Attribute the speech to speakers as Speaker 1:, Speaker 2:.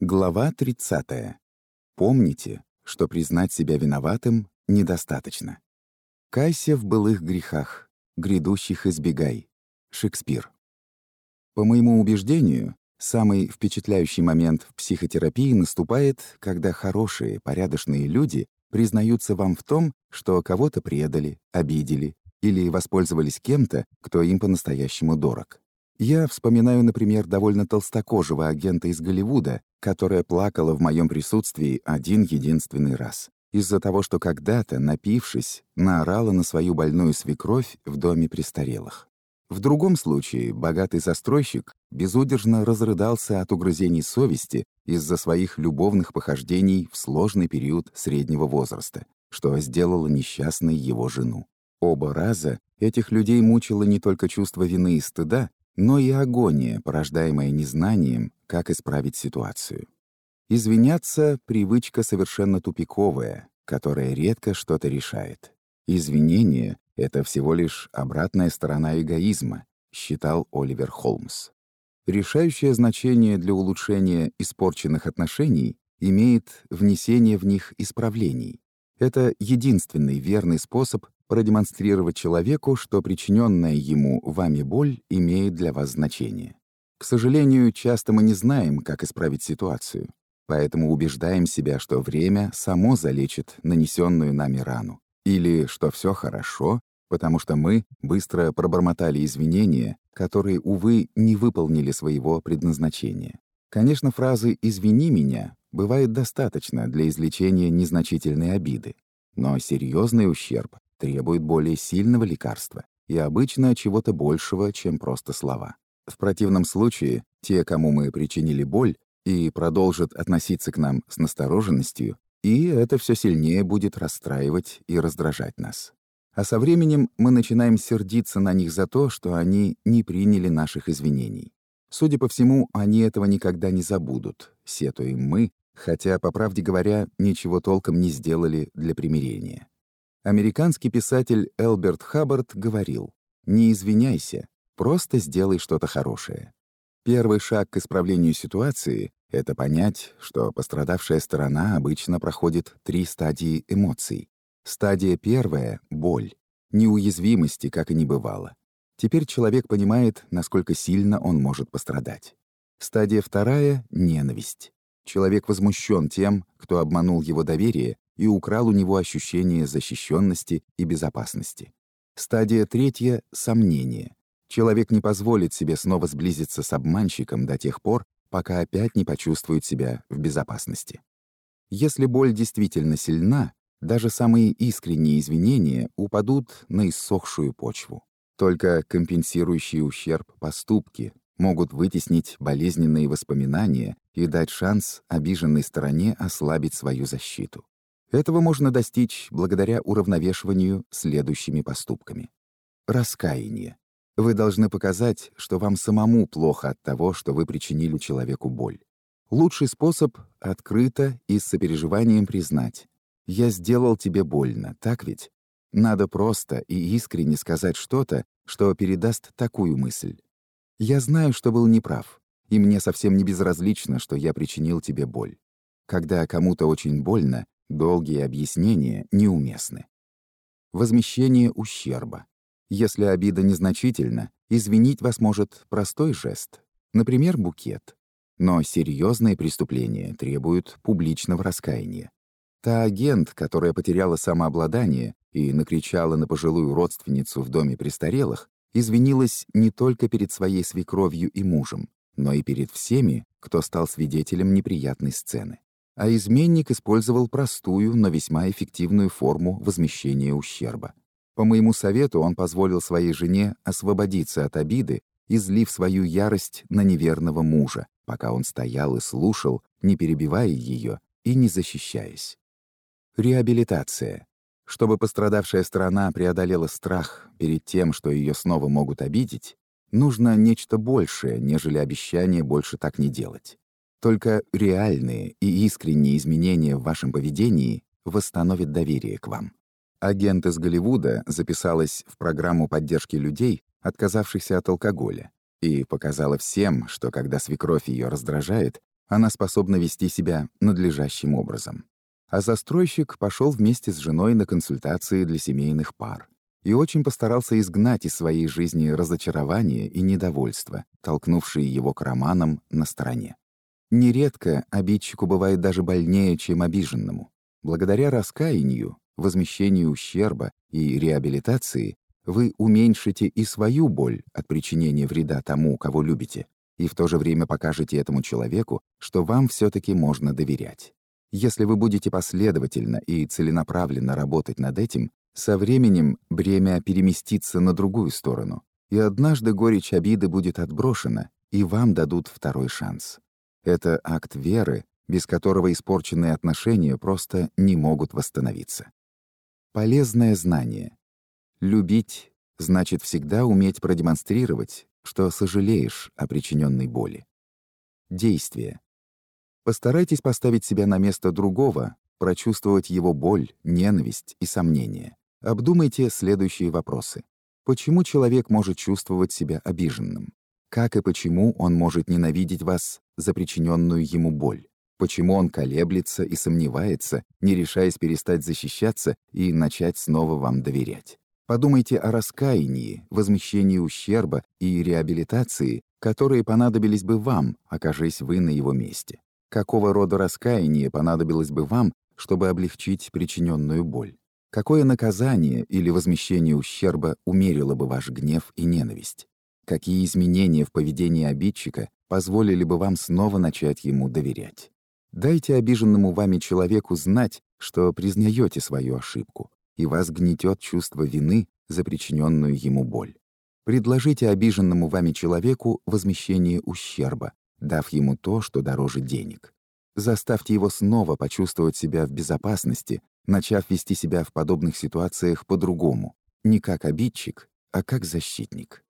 Speaker 1: Глава 30. Помните, что признать себя виноватым недостаточно. Кайся в былых грехах, грядущих избегай. Шекспир. По моему убеждению, самый впечатляющий момент в психотерапии наступает, когда хорошие, порядочные люди признаются вам в том, что кого-то предали, обидели или воспользовались кем-то, кто им по-настоящему дорог. Я вспоминаю, например, довольно толстокожего агента из Голливуда, которая плакала в моем присутствии один единственный раз. Из-за того, что когда-то, напившись, наорала на свою больную свекровь в доме престарелых. В другом случае богатый застройщик безудержно разрыдался от угрызений совести из-за своих любовных похождений в сложный период среднего возраста, что сделало несчастной его жену. Оба раза этих людей мучило не только чувство вины и стыда, но и агония, порождаемая незнанием, как исправить ситуацию. Извиняться — привычка совершенно тупиковая, которая редко что-то решает. Извинение — это всего лишь обратная сторона эгоизма, считал Оливер Холмс. Решающее значение для улучшения испорченных отношений имеет внесение в них исправлений. Это единственный верный способ продемонстрировать человеку, что причиненная ему вами боль имеет для вас значение. К сожалению, часто мы не знаем, как исправить ситуацию, поэтому убеждаем себя, что время само залечит нанесенную нами рану, или что все хорошо, потому что мы быстро пробормотали извинения, которые, увы, не выполнили своего предназначения. Конечно, фразы «извини меня» бывает достаточно для излечения незначительной обиды, но серьезный ущерб требует более сильного лекарства и обычно чего-то большего, чем просто слова. В противном случае те, кому мы причинили боль, и продолжат относиться к нам с настороженностью, и это все сильнее будет расстраивать и раздражать нас. А со временем мы начинаем сердиться на них за то, что они не приняли наших извинений. Судя по всему, они этого никогда не забудут, сетуем мы, хотя, по правде говоря, ничего толком не сделали для примирения. Американский писатель Элберт Хаббард говорил, «Не извиняйся, просто сделай что-то хорошее». Первый шаг к исправлению ситуации — это понять, что пострадавшая сторона обычно проходит три стадии эмоций. Стадия первая — боль, неуязвимости, как и не бывало. Теперь человек понимает, насколько сильно он может пострадать. Стадия вторая — ненависть. Человек возмущен тем, кто обманул его доверие и украл у него ощущение защищенности и безопасности. Стадия третья — сомнение. Человек не позволит себе снова сблизиться с обманщиком до тех пор, пока опять не почувствует себя в безопасности. Если боль действительно сильна, даже самые искренние извинения упадут на иссохшую почву. Только компенсирующие ущерб поступки могут вытеснить болезненные воспоминания и дать шанс обиженной стороне ослабить свою защиту. Этого можно достичь благодаря уравновешиванию следующими поступками. Раскаяние. Вы должны показать, что вам самому плохо от того, что вы причинили человеку боль. Лучший способ — открыто и с сопереживанием признать. «Я сделал тебе больно, так ведь?» Надо просто и искренне сказать что-то, что передаст такую мысль. «Я знаю, что был неправ, и мне совсем не безразлично, что я причинил тебе боль. Когда кому-то очень больно, Долгие объяснения неуместны. Возмещение ущерба. Если обида незначительна, извинить вас может простой жест, например, букет. Но серьезные преступления требуют публичного раскаяния. Та агент, которая потеряла самообладание и накричала на пожилую родственницу в доме престарелых, извинилась не только перед своей свекровью и мужем, но и перед всеми, кто стал свидетелем неприятной сцены а изменник использовал простую, но весьма эффективную форму возмещения ущерба. По моему совету он позволил своей жене освободиться от обиды, излив свою ярость на неверного мужа, пока он стоял и слушал, не перебивая ее и не защищаясь. Реабилитация. Чтобы пострадавшая сторона преодолела страх перед тем, что ее снова могут обидеть, нужно нечто большее, нежели обещание больше так не делать. Только реальные и искренние изменения в вашем поведении восстановят доверие к вам. Агент из Голливуда записалась в программу поддержки людей, отказавшихся от алкоголя, и показала всем, что когда свекровь ее раздражает, Она способна вести себя надлежащим образом. А застройщик пошел вместе с женой на консультации для семейных пар и очень постарался изгнать из своей жизни разочарование и недовольство, толкнувшие его к романам на стороне. Нередко обидчику бывает даже больнее, чем обиженному. Благодаря раскаянию, возмещению ущерба и реабилитации вы уменьшите и свою боль от причинения вреда тому, кого любите, и в то же время покажете этому человеку, что вам все таки можно доверять. Если вы будете последовательно и целенаправленно работать над этим, со временем бремя переместится на другую сторону, и однажды горечь обиды будет отброшена, и вам дадут второй шанс. Это акт веры, без которого испорченные отношения просто не могут восстановиться. Полезное знание. Любить значит всегда уметь продемонстрировать, что сожалеешь о причиненной боли. Действие. Постарайтесь поставить себя на место другого, прочувствовать его боль, ненависть и сомнения. Обдумайте следующие вопросы. Почему человек может чувствовать себя обиженным? Как и почему он может ненавидеть вас за причиненную ему боль? Почему он колеблется и сомневается, не решаясь перестать защищаться и начать снова вам доверять? Подумайте о раскаянии, возмещении ущерба и реабилитации, которые понадобились бы вам, окажись вы на его месте. Какого рода раскаяние понадобилось бы вам, чтобы облегчить причиненную боль? Какое наказание или возмещение ущерба умерило бы ваш гнев и ненависть? Какие изменения в поведении обидчика позволили бы вам снова начать ему доверять? Дайте обиженному вами человеку знать, что признаете свою ошибку, и вас гнетет чувство вины за причиненную ему боль. Предложите обиженному вами человеку возмещение ущерба, дав ему то, что дороже денег. Заставьте его снова почувствовать себя в безопасности, начав вести себя в подобных ситуациях по-другому, не как обидчик, а как защитник.